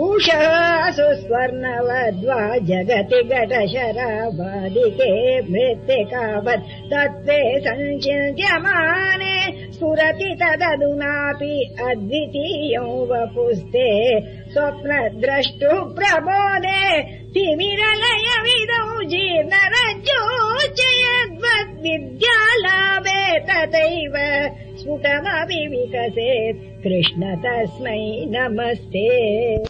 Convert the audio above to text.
ूषः सुस्वर्णवद्वा जगति गटशराबादिके मृत्तिकावत् तत्त्वे सञ्चिन्त्यमाने स्फुरति तदधुनापि अद्वितीयो वपुस्ते स्वप्न द्रष्टुः प्रबोदे तिमिरलय विदौ जीर्णरज्जोच विद्यालाभे तथैव स्फुटमपि विकसेत् कृष्ण तस्मै नमस्ते